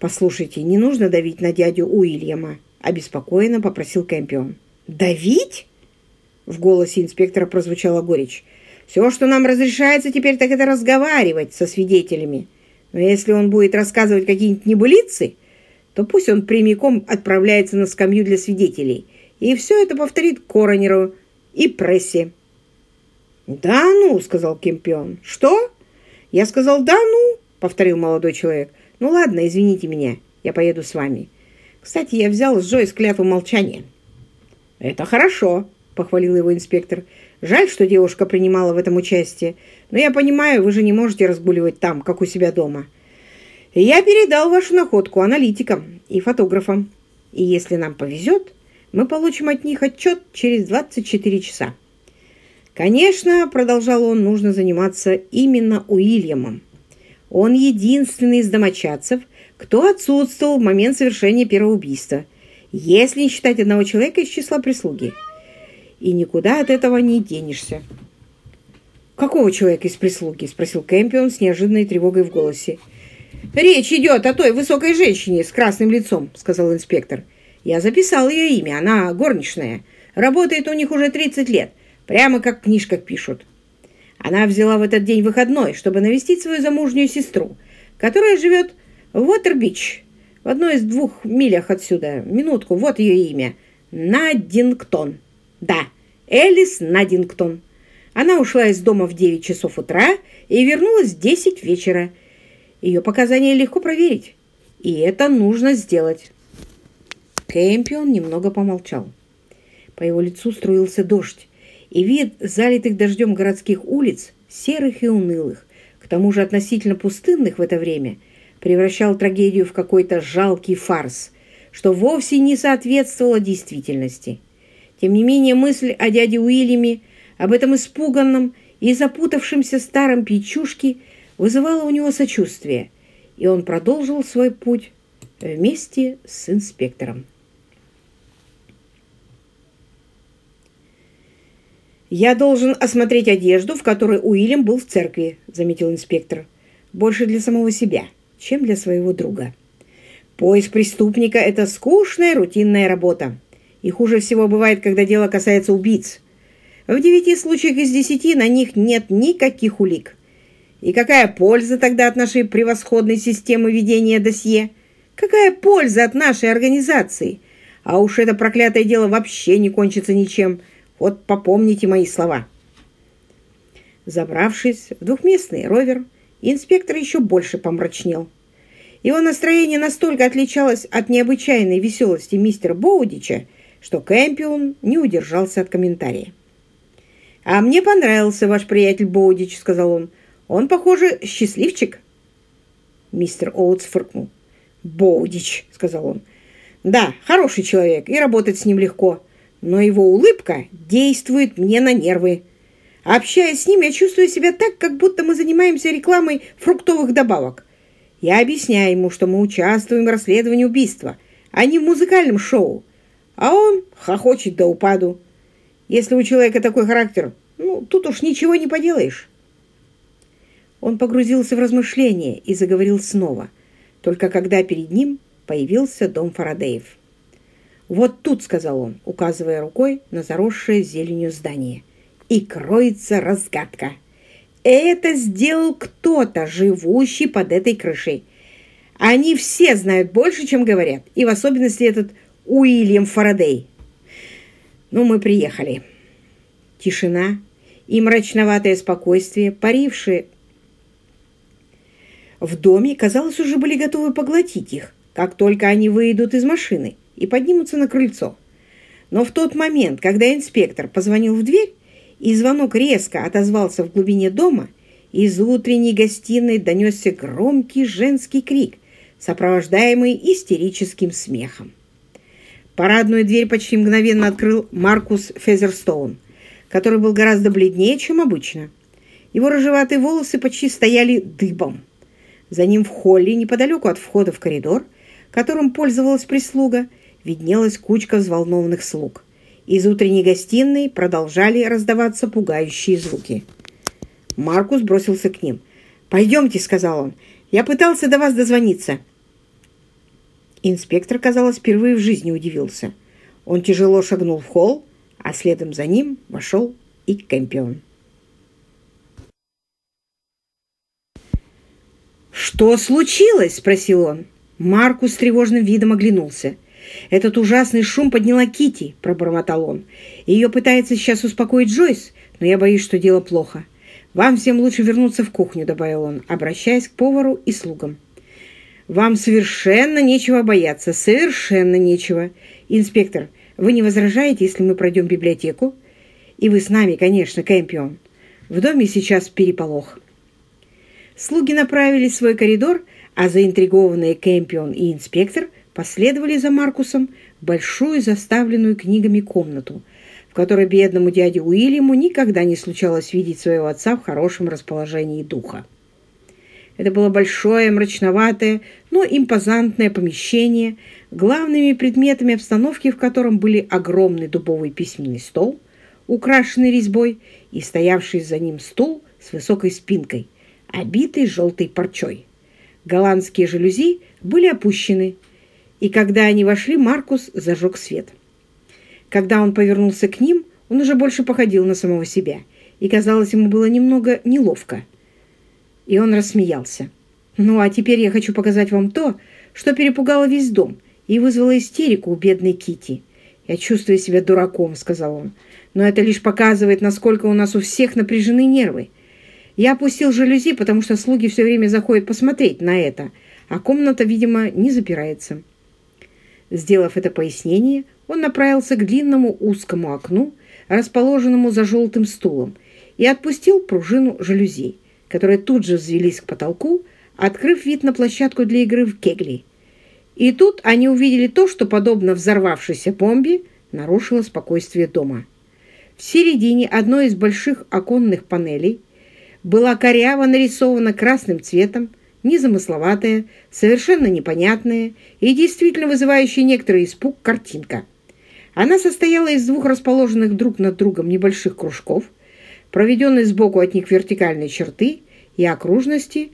«Послушайте, не нужно давить на дядю Уильяма», — обеспокоенно попросил Кэмпион. «Давить?» В голосе инспектора прозвучала горечь. «Все, что нам разрешается теперь, так это разговаривать со свидетелями. Но если он будет рассказывать какие-нибудь небылицы, то пусть он прямиком отправляется на скамью для свидетелей и все это повторит коронеру и прессе». «Да ну», — сказал Кемпион. «Что?» «Я сказал, да ну», — повторил молодой человек. «Ну ладно, извините меня, я поеду с вами. Кстати, я взял с Джойс клятву молчания». «Это хорошо», — похвалил его инспектор. «Жаль, что девушка принимала в этом участие. Но я понимаю, вы же не можете разгуливать там, как у себя дома. Я передал вашу находку аналитикам и фотографам. И если нам повезет, мы получим от них отчет через 24 часа». «Конечно, — продолжал он, — нужно заниматься именно Уильямом. Он единственный из домочадцев, кто отсутствовал в момент совершения первого убийства, если не считать одного человека из числа прислуги. И никуда от этого не денешься». «Какого человека из прислуги?» — спросил Кэмпион с неожиданной тревогой в голосе. «Речь идет о той высокой женщине с красным лицом», — сказал инспектор. «Я записал ее имя. Она горничная. Работает у них уже 30 лет. Прямо как в книжках пишут. Она взяла в этот день выходной, чтобы навестить свою замужнюю сестру, которая живет в Уотербич, в одной из двух милях отсюда. Минутку, вот ее имя. Надингтон. Да, Элис Надингтон. Она ушла из дома в 9 часов утра и вернулась в 10 вечера. Ее показания легко проверить, и это нужно сделать. Кэмпион немного помолчал. По его лицу струился дождь, и вид залитых дождем городских улиц, серых и унылых, к тому же относительно пустынных в это время, превращал трагедию в какой-то жалкий фарс, что вовсе не соответствовало действительности. Тем не менее, мысль о дяде Уильяме, об этом испуганном и запутавшемся старом печушке вызывала у него сочувствие, и он продолжил свой путь вместе с инспектором. «Я должен осмотреть одежду, в которой Уильям был в церкви», — заметил инспектор. «Больше для самого себя, чем для своего друга. Поиск преступника — это скучная рутинная работа. И хуже всего бывает, когда дело касается убийц. В девяти случаях из десяти на них нет никаких улик. И какая польза тогда от нашей превосходной системы ведения досье? Какая польза от нашей организации? А уж это проклятое дело вообще не кончится ничем». Вот попомните мои слова. Забравшись в двухместный ровер, инспектор еще больше помрачнел. Его настроение настолько отличалось от необычайной веселости мистера Боудича, что Кэмпион не удержался от комментария. «А мне понравился ваш приятель Боудич», — сказал он. «Он, похоже, счастливчик». Мистер Оутс фыркнул. «Боудич», — сказал он. «Да, хороший человек, и работать с ним легко но его улыбка действует мне на нервы. Общаясь с ним, я чувствую себя так, как будто мы занимаемся рекламой фруктовых добавок. Я объясняю ему, что мы участвуем в расследовании убийства, а не в музыкальном шоу. А он хохочет до упаду. Если у человека такой характер, ну, тут уж ничего не поделаешь. Он погрузился в размышления и заговорил снова, только когда перед ним появился дом Фарадеев. «Вот тут», — сказал он, указывая рукой на заросшее зеленью здание, — «и кроется разгадка. Это сделал кто-то, живущий под этой крышей. Они все знают больше, чем говорят, и в особенности этот Уильям Фарадей. Ну, мы приехали. Тишина и мрачноватое спокойствие, парившие в доме, казалось, уже были готовы поглотить их, как только они выйдут из машины и поднимутся на крыльцо. Но в тот момент, когда инспектор позвонил в дверь, и звонок резко отозвался в глубине дома, из утренней гостиной донесся громкий женский крик, сопровождаемый истерическим смехом. Парадную дверь почти мгновенно открыл Маркус Фезерстоун, который был гораздо бледнее, чем обычно. Его рыжеватые волосы почти стояли дыбом. За ним в холле, неподалеку от входа в коридор, которым пользовалась прислуга, виднелась кучка взволнованных слуг. Из утренней гостиной продолжали раздаваться пугающие звуки. Маркус бросился к ним. «Пойдемте», — сказал он. «Я пытался до вас дозвониться». Инспектор, казалось, впервые в жизни удивился. Он тяжело шагнул в холл, а следом за ним вошел и Кэмпион. «Что случилось?» – спросил он. Маркус с тревожным видом оглянулся. «Этот ужасный шум подняла Кити, пробормотал он. «Ее пытается сейчас успокоить Джойс, но я боюсь, что дело плохо. Вам всем лучше вернуться в кухню», – добавил он, обращаясь к повару и слугам. «Вам совершенно нечего бояться, совершенно нечего. Инспектор, вы не возражаете, если мы пройдем библиотеку? И вы с нами, конечно, Кэмпион. В доме сейчас переполох». Слуги направились в свой коридор, а заинтригованные Кэмпион и инспектор последовали за Маркусом в большую заставленную книгами комнату, в которой бедному дяде Уильяму никогда не случалось видеть своего отца в хорошем расположении духа. Это было большое, мрачноватое, но импозантное помещение, главными предметами обстановки в котором были огромный дубовый письменный стол, украшенный резьбой, и стоявший за ним стул с высокой спинкой – обитый желтой парчой. Голландские жалюзи были опущены, и когда они вошли, Маркус зажег свет. Когда он повернулся к ним, он уже больше походил на самого себя, и, казалось, ему было немного неловко. И он рассмеялся. «Ну, а теперь я хочу показать вам то, что перепугало весь дом и вызвало истерику у бедной Кити. «Я чувствую себя дураком», — сказал он. «Но это лишь показывает, насколько у нас у всех напряжены нервы. Я опустил жалюзи, потому что слуги все время заходят посмотреть на это, а комната, видимо, не запирается. Сделав это пояснение, он направился к длинному узкому окну, расположенному за желтым стулом, и отпустил пружину жалюзи, которые тут же взвелись к потолку, открыв вид на площадку для игры в кегли. И тут они увидели то, что, подобно взорвавшейся бомбе, нарушило спокойствие дома. В середине одной из больших оконных панелей была коряво нарисована красным цветом, незамысловатая, совершенно непонятная и действительно вызывающая некоторый испуг картинка. Она состояла из двух расположенных друг над другом небольших кружков, проведенной сбоку от них вертикальной черты и окружности